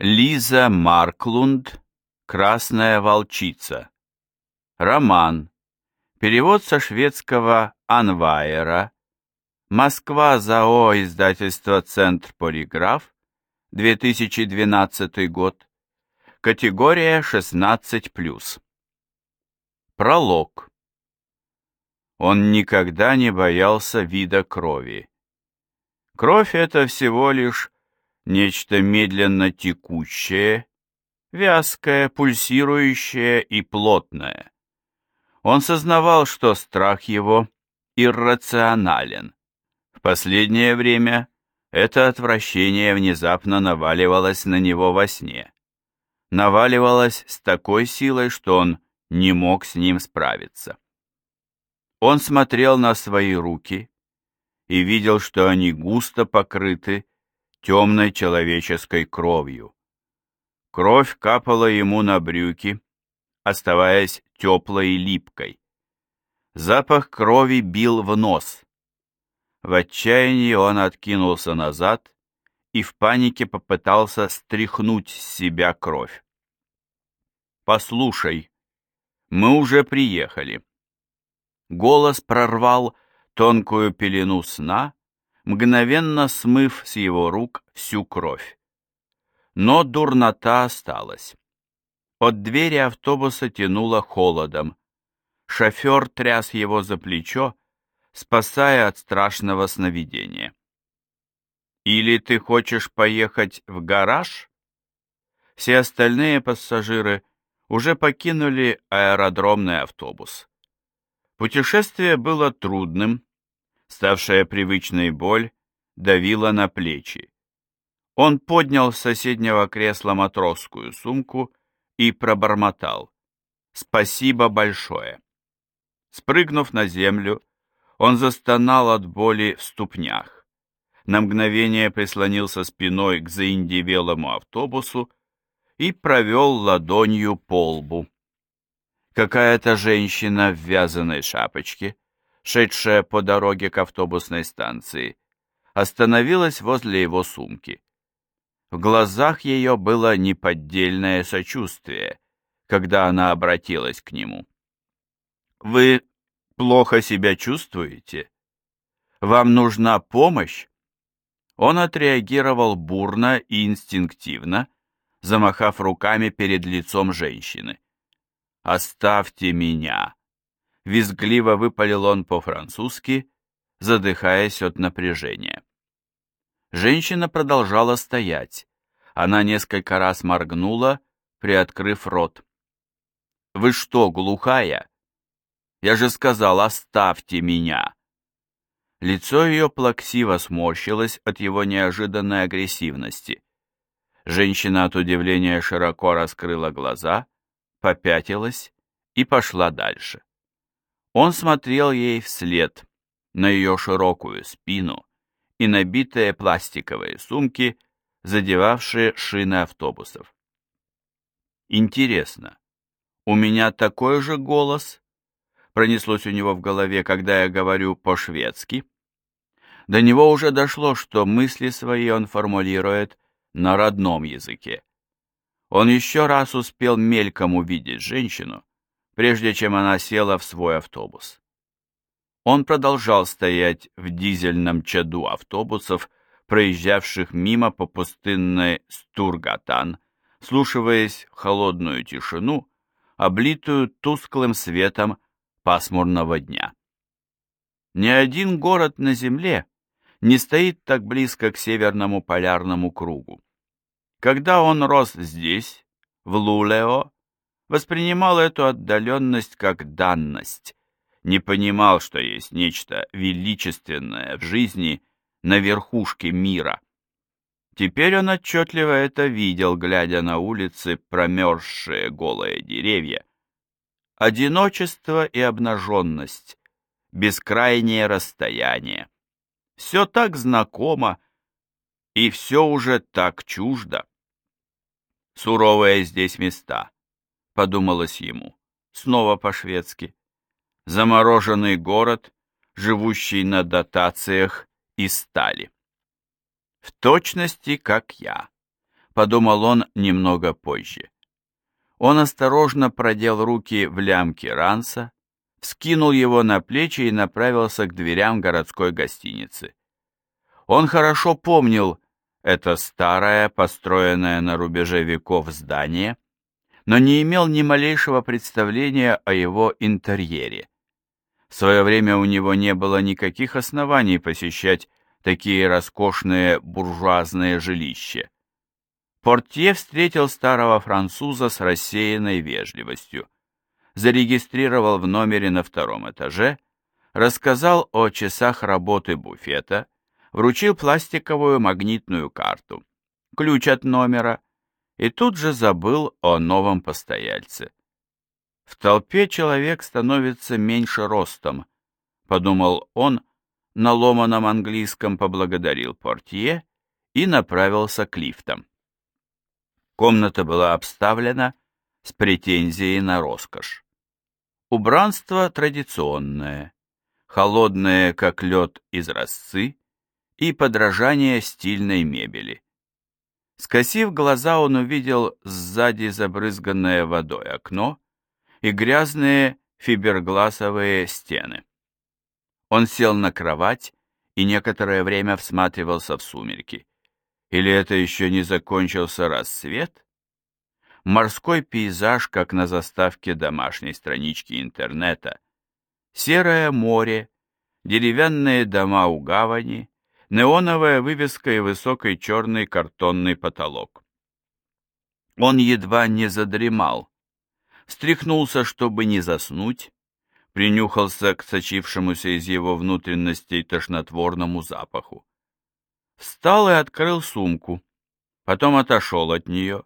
Лиза Марклунд «Красная волчица». Роман. Перевод со шведского Анвайера. Москва, ЗАО, издательство «Центр Полиграф», 2012 год. Категория 16+. Пролог. Он никогда не боялся вида крови. Кровь — это всего лишь нечто медленно текущее, вязкое, пульсирующее и плотное. Он сознавал, что страх его иррационален. В последнее время это отвращение внезапно наваливалось на него во сне. Наваливалось с такой силой, что он не мог с ним справиться. Он смотрел на свои руки и видел, что они густо покрыты темной человеческой кровью. Кровь капала ему на брюки, оставаясь теплой и липкой. Запах крови бил в нос. В отчаянии он откинулся назад и в панике попытался стряхнуть с себя кровь. «Послушай, мы уже приехали». Голос прорвал тонкую пелену сна, мгновенно смыв с его рук всю кровь. Но дурнота осталась. От двери автобуса тянуло холодом. Шофер тряс его за плечо, спасая от страшного сновидения. «Или ты хочешь поехать в гараж?» Все остальные пассажиры уже покинули аэродромный автобус. Путешествие было трудным, Ставшая привычной боль давила на плечи. Он поднял с соседнего кресла матросскую сумку и пробормотал. «Спасибо большое». Спрыгнув на землю, он застонал от боли в ступнях. На мгновение прислонился спиной к заиндевелому автобусу и провел ладонью по лбу. Какая-то женщина в вязаной шапочке шедшая по дороге к автобусной станции, остановилась возле его сумки. В глазах ее было неподдельное сочувствие, когда она обратилась к нему. «Вы плохо себя чувствуете? Вам нужна помощь?» Он отреагировал бурно и инстинктивно, замахав руками перед лицом женщины. «Оставьте меня!» Визгливо выпалил он по-французски, задыхаясь от напряжения. Женщина продолжала стоять. Она несколько раз моргнула, приоткрыв рот. «Вы что, глухая? Я же сказал, оставьте меня!» Лицо ее плаксиво сморщилось от его неожиданной агрессивности. Женщина от удивления широко раскрыла глаза, попятилась и пошла дальше. Он смотрел ей вслед, на ее широкую спину и набитые пластиковые сумки, задевавшие шины автобусов. Интересно, у меня такой же голос? Пронеслось у него в голове, когда я говорю по-шведски. До него уже дошло, что мысли свои он формулирует на родном языке. Он еще раз успел мельком увидеть женщину, прежде чем она села в свой автобус. Он продолжал стоять в дизельном чаду автобусов, проезжавших мимо по пустынной Стургатан, слушаясь в холодную тишину, облитую тусклым светом пасмурного дня. Ни один город на Земле не стоит так близко к северному полярному кругу. Когда он рос здесь, в Лулео, воспринимал эту отдаленность как данность, не понимал, что есть нечто величественное в жизни на верхушке мира. Теперь он отчетливо это видел, глядя на улицы, промерзшие голые деревья. Одиночество и обнаженность, бескрайнее расстояние. Все так знакомо, и все уже так чуждо. Суровые здесь места, подумалось ему, снова по-шведски. Замороженный город, живущий на дотациях и стали. В точности, как я, подумал он немного позже. Он осторожно продел руки в лямки ранца, вскинул его на плечи и направился к дверям городской гостиницы. Он хорошо помнил это старое, построенное на рубеже веков здание, но не имел ни малейшего представления о его интерьере. В свое время у него не было никаких оснований посещать такие роскошные буржуазные жилища. Портье встретил старого француза с рассеянной вежливостью, зарегистрировал в номере на втором этаже, рассказал о часах работы буфета, вручил пластиковую магнитную карту, ключ от номера и тут же забыл о новом постояльце. В толпе человек становится меньше ростом, подумал он, на ломаном английском поблагодарил портье и направился к лифтам. Комната была обставлена с претензией на роскошь. Убранство традиционное, холодное, как лед из росцы, и подражание стильной мебели. Скосив глаза, он увидел сзади забрызганное водой окно и грязные фибергласовые стены. Он сел на кровать и некоторое время всматривался в сумерки. Или это еще не закончился рассвет? Морской пейзаж, как на заставке домашней странички интернета. Серое море, деревянные дома у гавани, неоновая вывеска и высокий черный картонный потолок. Он едва не задремал. Стряхнулся, чтобы не заснуть, принюхался к сочившемуся из его внутренностей тошнотворному запаху. Встал и открыл сумку, потом отошел от нее,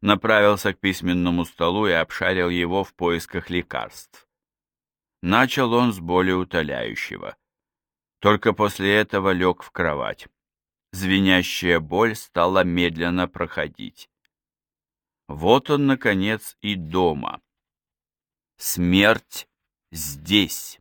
направился к письменному столу и обшарил его в поисках лекарств. Начал он с болеутоляющего. Только после этого лег в кровать. Звенящая боль стала медленно проходить. Вот он, наконец, и дома. Смерть здесь.